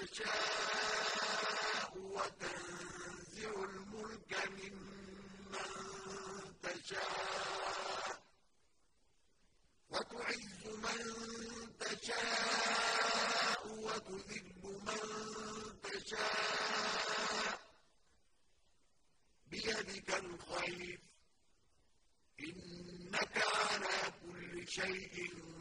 تَشَاءُ وَتَنزِعُ الْمُلْكَ مِمَّن تَشَاءُ وَتُعِزُّ مَن تَشَاءُ وَتُذِلُّ مَن تَشَاءُ ۖ بِيَدِكَ الْخَيْرُ ۖ إِنَّكَ عَلَىٰ كُلِّ شَيْءٍ قَدِيرٌ